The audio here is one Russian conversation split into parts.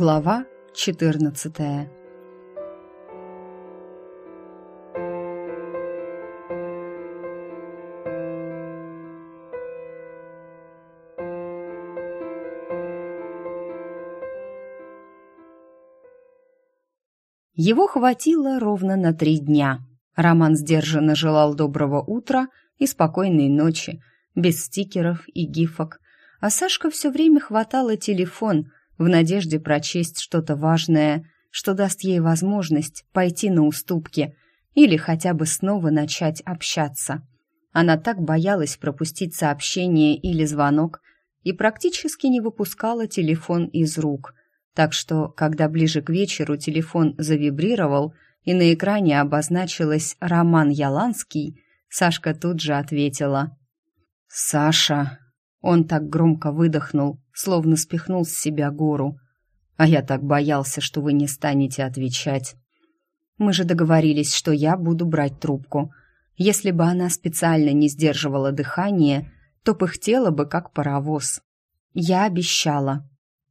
Глава 14 Его хватило ровно на три дня. Роман сдержанно желал доброго утра и спокойной ночи, без стикеров и гифок. А Сашка все время хватала телефон в надежде прочесть что-то важное, что даст ей возможность пойти на уступки или хотя бы снова начать общаться. Она так боялась пропустить сообщение или звонок и практически не выпускала телефон из рук – так что, когда ближе к вечеру телефон завибрировал и на экране обозначилось «Роман Яланский», Сашка тут же ответила. «Саша!» Он так громко выдохнул, словно спихнул с себя гору. «А я так боялся, что вы не станете отвечать. Мы же договорились, что я буду брать трубку. Если бы она специально не сдерживала дыхание, то пыхтела бы, как паровоз. Я обещала,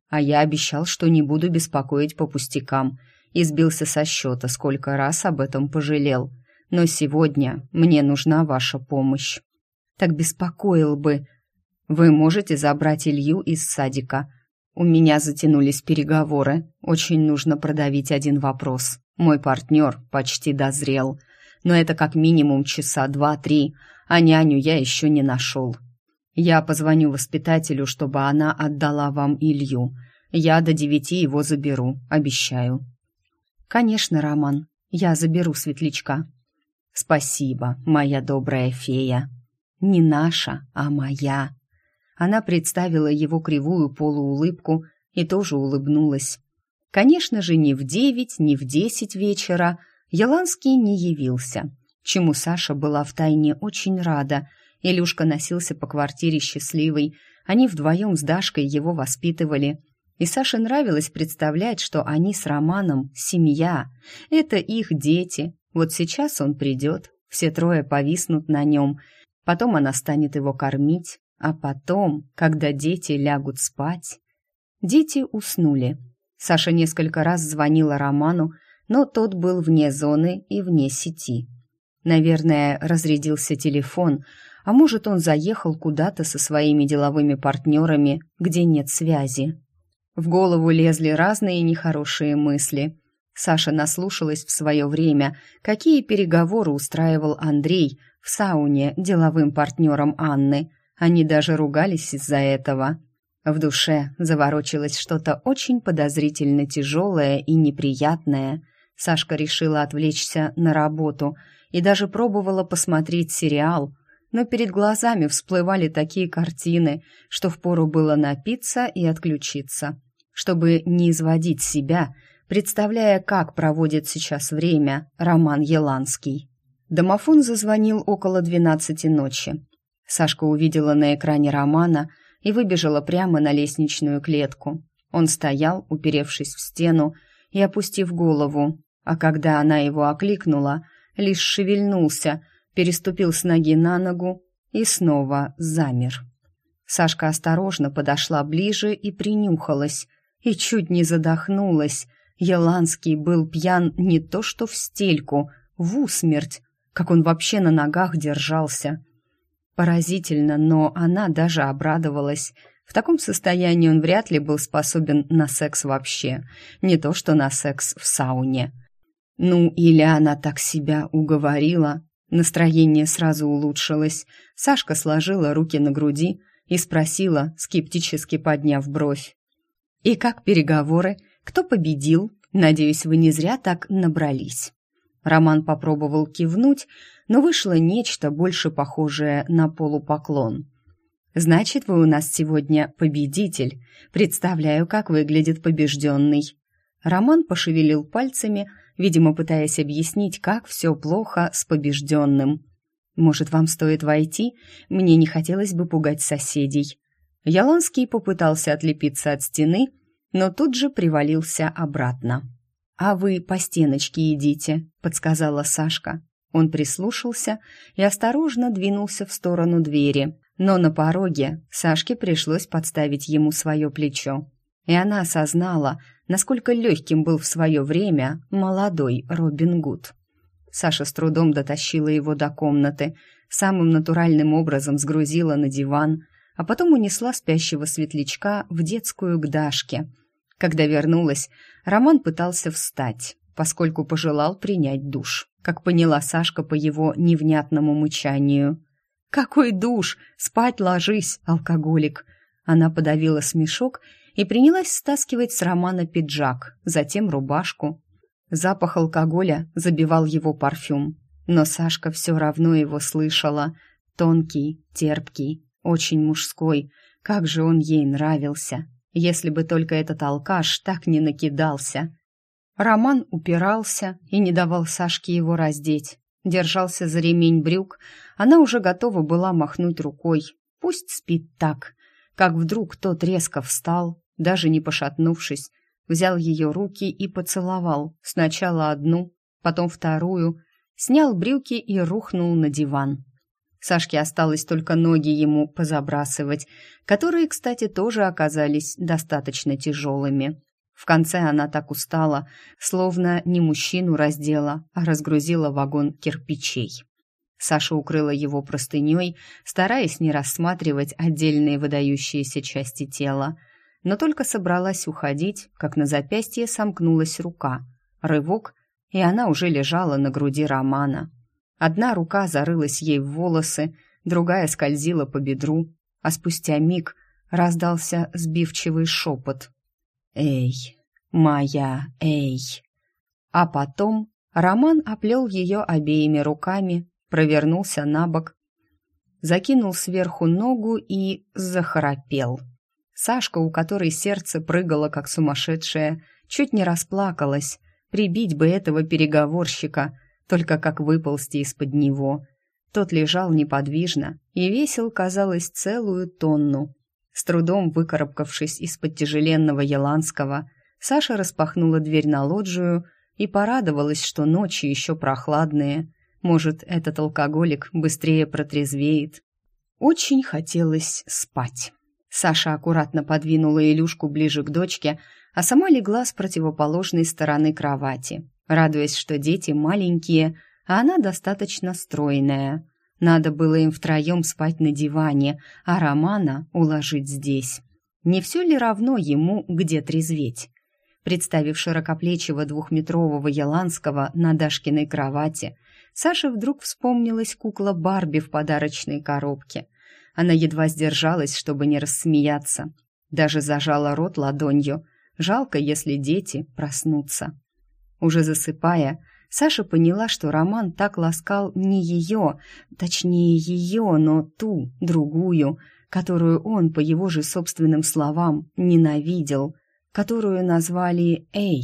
а я обещал, что не буду беспокоить по пустякам, и сбился со счета, сколько раз об этом пожалел. Но сегодня мне нужна ваша помощь. Так беспокоил бы. Вы можете забрать Илью из садика. У меня затянулись переговоры. Очень нужно продавить один вопрос. Мой партнер почти дозрел. Но это как минимум часа два-три, а няню я еще не нашел. Я позвоню воспитателю, чтобы она отдала вам Илью. Я до девяти его заберу, обещаю». «Конечно, Роман, я заберу светлячка». «Спасибо, моя добрая фея». «Не наша, а моя». Она представила его кривую полуулыбку и тоже улыбнулась. Конечно же, ни в девять, ни в десять вечера Яланский не явился, чему Саша была втайне очень рада – Илюшка носился по квартире счастливый. Они вдвоем с Дашкой его воспитывали. И Саше нравилось представлять, что они с Романом семья. Это их дети. Вот сейчас он придет, все трое повиснут на нем. Потом она станет его кормить. А потом, когда дети лягут спать... Дети уснули. Саша несколько раз звонила Роману, но тот был вне зоны и вне сети. Наверное, разрядился телефон, а может, он заехал куда-то со своими деловыми партнерами, где нет связи. В голову лезли разные нехорошие мысли. Саша наслушалась в свое время, какие переговоры устраивал Андрей в сауне деловым партнером Анны. Они даже ругались из-за этого. В душе заворочилось что-то очень подозрительно тяжелое и неприятное. Сашка решила отвлечься на работу и даже пробовала посмотреть сериал – но перед глазами всплывали такие картины, что впору было напиться и отключиться, чтобы не изводить себя, представляя, как проводит сейчас время Роман Еланский. Домофон зазвонил около двенадцати ночи. Сашка увидела на экране Романа и выбежала прямо на лестничную клетку. Он стоял, уперевшись в стену и опустив голову, а когда она его окликнула, лишь шевельнулся – переступил с ноги на ногу и снова замер. Сашка осторожно подошла ближе и принюхалась, и чуть не задохнулась. Еланский был пьян не то что в стельку, в усмерть, как он вообще на ногах держался. Поразительно, но она даже обрадовалась. В таком состоянии он вряд ли был способен на секс вообще, не то что на секс в сауне. Ну, или она так себя уговорила, Настроение сразу улучшилось. Сашка сложила руки на груди и спросила, скептически подняв бровь. «И как переговоры? Кто победил? Надеюсь, вы не зря так набрались». Роман попробовал кивнуть, но вышло нечто больше похожее на полупоклон. «Значит, вы у нас сегодня победитель. Представляю, как выглядит побежденный». Роман пошевелил пальцами, видимо, пытаясь объяснить, как все плохо с побежденным. «Может, вам стоит войти? Мне не хотелось бы пугать соседей». Ялонский попытался отлепиться от стены, но тут же привалился обратно. «А вы по стеночке идите», — подсказала Сашка. Он прислушался и осторожно двинулся в сторону двери, но на пороге Сашке пришлось подставить ему свое плечо. И она осознала, насколько легким был в свое время молодой Робин Гуд. Саша с трудом дотащила его до комнаты, самым натуральным образом сгрузила на диван, а потом унесла спящего светлячка в детскую к Дашке. Когда вернулась, Роман пытался встать, поскольку пожелал принять душ, как поняла Сашка по его невнятному мычанию. «Какой душ? Спать ложись, алкоголик!» Она подавила смешок и принялась стаскивать с Романа пиджак, затем рубашку. Запах алкоголя забивал его парфюм, но Сашка все равно его слышала. Тонкий, терпкий, очень мужской. Как же он ей нравился, если бы только этот алкаш так не накидался. Роман упирался и не давал Сашке его раздеть. Держался за ремень брюк, она уже готова была махнуть рукой. Пусть спит так. Как вдруг тот резко встал, даже не пошатнувшись, взял ее руки и поцеловал, сначала одну, потом вторую, снял брюки и рухнул на диван. Сашке осталось только ноги ему позабрасывать, которые, кстати, тоже оказались достаточно тяжелыми. В конце она так устала, словно не мужчину раздела, а разгрузила вагон кирпичей. Саша укрыла его простыней, стараясь не рассматривать отдельные выдающиеся части тела, но только собралась уходить, как на запястье сомкнулась рука. Рывок, и она уже лежала на груди Романа. Одна рука зарылась ей в волосы, другая скользила по бедру, а спустя миг раздался сбивчивый шепот. «Эй, моя, эй!» А потом Роман оплел ее обеими руками, провернулся на бок, закинул сверху ногу и захрапел. Сашка, у которой сердце прыгало как сумасшедшее, чуть не расплакалась. Прибить бы этого переговорщика, только как выползти из-под него. Тот лежал неподвижно и весил, казалось, целую тонну. С трудом выкарабкавшись из-под тяжеленного Еланского, Саша распахнула дверь на лоджию и порадовалась, что ночи еще прохладные. Может, этот алкоголик быстрее протрезвеет. Очень хотелось спать. Саша аккуратно подвинула Илюшку ближе к дочке, а сама легла с противоположной стороны кровати, радуясь, что дети маленькие, а она достаточно стройная. Надо было им втроем спать на диване, а Романа уложить здесь. Не все ли равно ему, где трезветь? Представив широкоплечего двухметрового Яланского на Дашкиной кровати, Саше вдруг вспомнилась кукла Барби в подарочной коробке. Она едва сдержалась, чтобы не рассмеяться. Даже зажала рот ладонью. Жалко, если дети проснутся. Уже засыпая, Саша поняла, что Роман так ласкал не ее, точнее ее, но ту, другую, которую он, по его же собственным словам, ненавидел, которую назвали «Эй».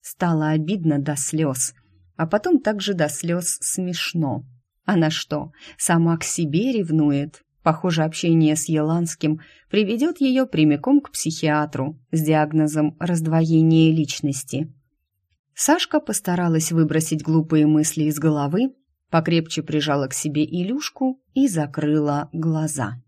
Стало обидно до слез, а потом также до слез смешно. Она что, сама к себе ревнует? Похоже, общение с Еланским приведет ее прямиком к психиатру с диагнозом раздвоения личности. Сашка постаралась выбросить глупые мысли из головы, покрепче прижала к себе Илюшку и закрыла глаза.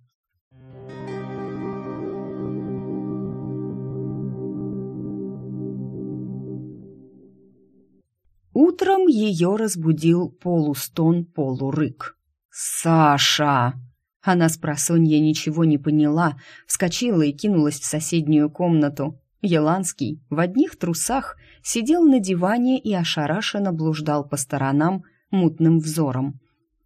Утром ее разбудил полустон, полурык. «Саша!» Она с просонья ничего не поняла, вскочила и кинулась в соседнюю комнату. Еланский в одних трусах сидел на диване и ошарашенно блуждал по сторонам мутным взором.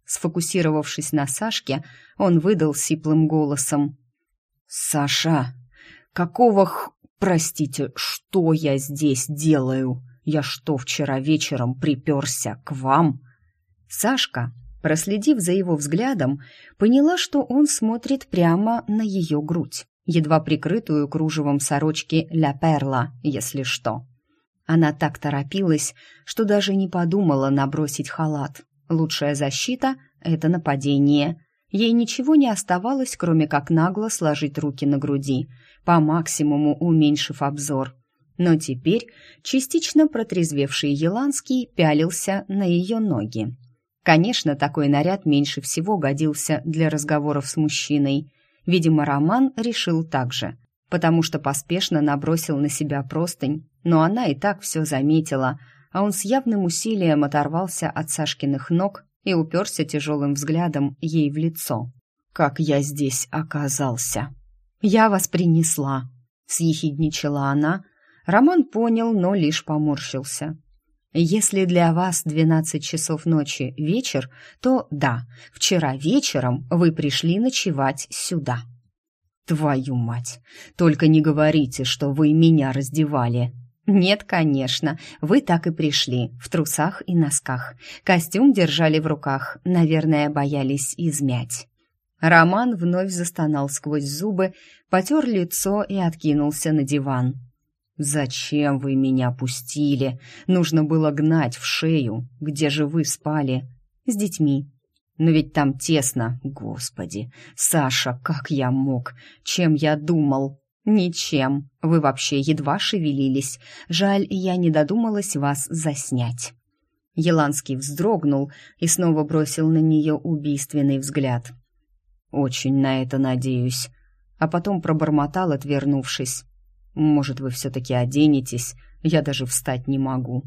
Сфокусировавшись на Сашке, он выдал сиплым голосом. «Саша, какого х... Простите, что я здесь делаю?» Я что, вчера вечером приперся к вам?» Сашка, проследив за его взглядом, поняла, что он смотрит прямо на ее грудь, едва прикрытую кружевом сорочки «Ля Перла», если что. Она так торопилась, что даже не подумала набросить халат. Лучшая защита — это нападение. Ей ничего не оставалось, кроме как нагло сложить руки на груди, по максимуму уменьшив обзор — но теперь частично протрезвевший Еланский пялился на ее ноги. Конечно, такой наряд меньше всего годился для разговоров с мужчиной. Видимо, Роман решил так же. потому что поспешно набросил на себя простынь, но она и так все заметила, а он с явным усилием оторвался от Сашкиных ног и уперся тяжелым взглядом ей в лицо. «Как я здесь оказался!» «Я вас принесла», — съехидничала она. Роман понял, но лишь поморщился. «Если для вас двенадцать часов ночи вечер, то да, вчера вечером вы пришли ночевать сюда». «Твою мать! Только не говорите, что вы меня раздевали!» «Нет, конечно, вы так и пришли, в трусах и носках. Костюм держали в руках, наверное, боялись измять». Роман вновь застонал сквозь зубы, потер лицо и откинулся на диван. «Зачем вы меня пустили? Нужно было гнать в шею. Где же вы спали?» «С детьми». «Но ведь там тесно, господи! Саша, как я мог? Чем я думал?» «Ничем. Вы вообще едва шевелились. Жаль, я не додумалась вас заснять». Еланский вздрогнул и снова бросил на нее убийственный взгляд. «Очень на это надеюсь». А потом пробормотал, отвернувшись. «Может, вы все-таки оденетесь? Я даже встать не могу».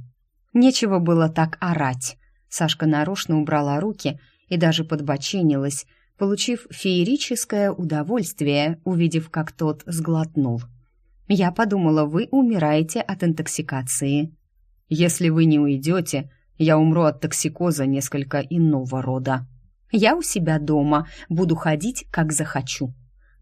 Нечего было так орать. Сашка нарочно убрала руки и даже подбоченилась, получив феерическое удовольствие, увидев, как тот сглотнул. «Я подумала, вы умираете от интоксикации». «Если вы не уйдете, я умру от токсикоза несколько иного рода», я у себя дома, буду ходить, как захочу.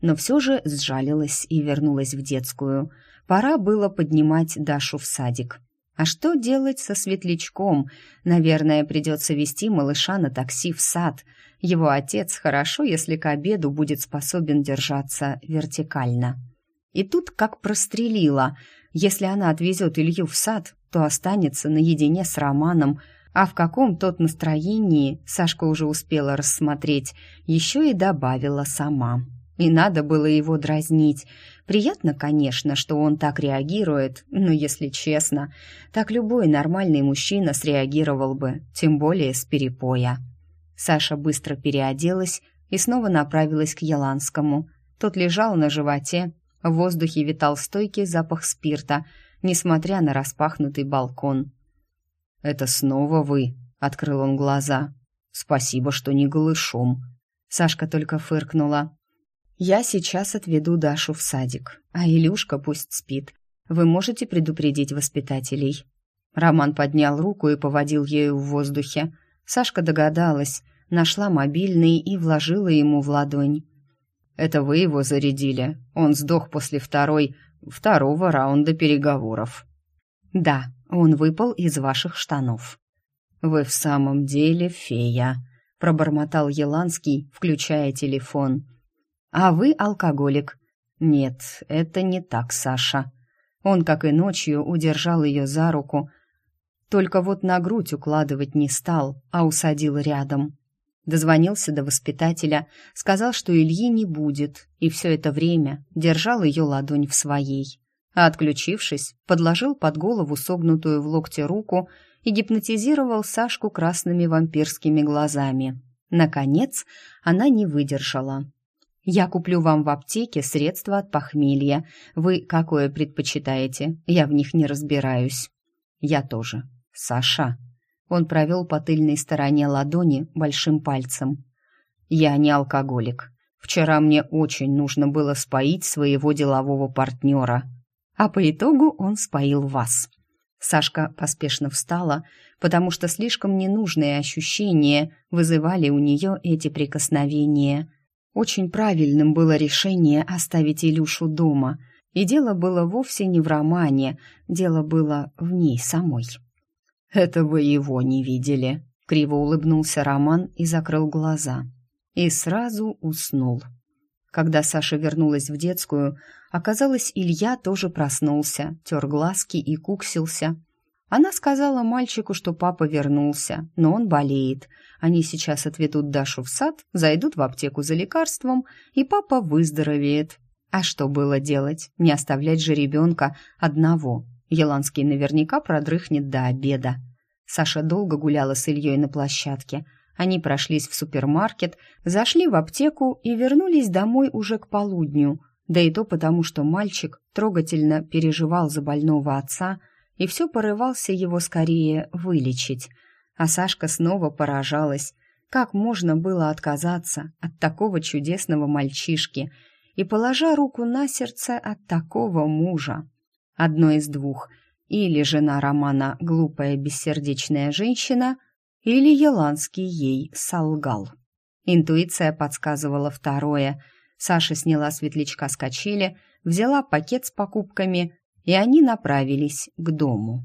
Но все же сжалилась и вернулась в детскую. Пора было поднимать Дашу в садик. А что делать со светлячком? Наверное, придется вести малыша на такси в сад. Его отец хорошо, если к обеду будет способен держаться вертикально. И тут как прострелила. Если она отвезет Илью в сад, то останется наедине с Романом, а в каком тот настроении Сашка уже успела рассмотреть, еще и добавила сама. И надо было его дразнить. Приятно, конечно, что он так реагирует, но, если честно, так любой нормальный мужчина среагировал бы, тем более с перепоя. Саша быстро переоделась и снова направилась к Еланскому. Тот лежал на животе, в воздухе витал стойкий запах спирта, несмотря на распахнутый балкон. «Это снова вы?» — открыл он глаза. «Спасибо, что не голышом». Сашка только фыркнула. «Я сейчас отведу Дашу в садик, а Илюшка пусть спит. Вы можете предупредить воспитателей?» Роман поднял руку и поводил ею в воздухе. Сашка догадалась, нашла мобильный и вложила ему в ладонь. «Это вы его зарядили? Он сдох после второй... второго раунда переговоров». «Да, он выпал из ваших штанов». «Вы в самом деле фея», — пробормотал Еланский, включая телефон. «А вы алкоголик». «Нет, это не так, Саша». Он, как и ночью, удержал ее за руку, только вот на грудь укладывать не стал, а усадил рядом. Дозвонился до воспитателя, сказал, что Ильи не будет, и все это время держал ее ладонь в своей а отключившись, подложил под голову согнутую в локте руку и гипнотизировал Сашку красными вампирскими глазами. Наконец, она не выдержала. «Я куплю вам в аптеке средства от похмелья. Вы какое предпочитаете? Я в них не разбираюсь». «Я тоже. Саша». Он провел по тыльной стороне ладони большим пальцем. «Я не алкоголик. Вчера мне очень нужно было споить своего делового партнера а по итогу он споил вас. Сашка поспешно встала, потому что слишком ненужные ощущения вызывали у нее эти прикосновения. Очень правильным было решение оставить Илюшу дома, и дело было вовсе не в романе, дело было в ней самой. «Это вы его не видели», — криво улыбнулся Роман и закрыл глаза. И сразу уснул. Когда Саша вернулась в детскую, оказалось, Илья тоже проснулся, тер глазки и куксился. Она сказала мальчику, что папа вернулся, но он болеет. Они сейчас отведут Дашу в сад, зайдут в аптеку за лекарством, и папа выздоровеет. А что было делать? Не оставлять же ребенка одного. Еланский наверняка продрыхнет до обеда. Саша долго гуляла с Ильей на площадке – они прошлись в супермаркет, зашли в аптеку и вернулись домой уже к полудню. Да и то потому, что мальчик трогательно переживал за больного отца и все порывался его скорее вылечить. А Сашка снова поражалась, как можно было отказаться от такого чудесного мальчишки и, положа руку на сердце, от такого мужа. Одно из двух. Или жена Романа глупая бессердечная женщина, или Еланский ей солгал. Интуиция подсказывала второе. Саша сняла светлячка с качели, взяла пакет с покупками, и они направились к дому.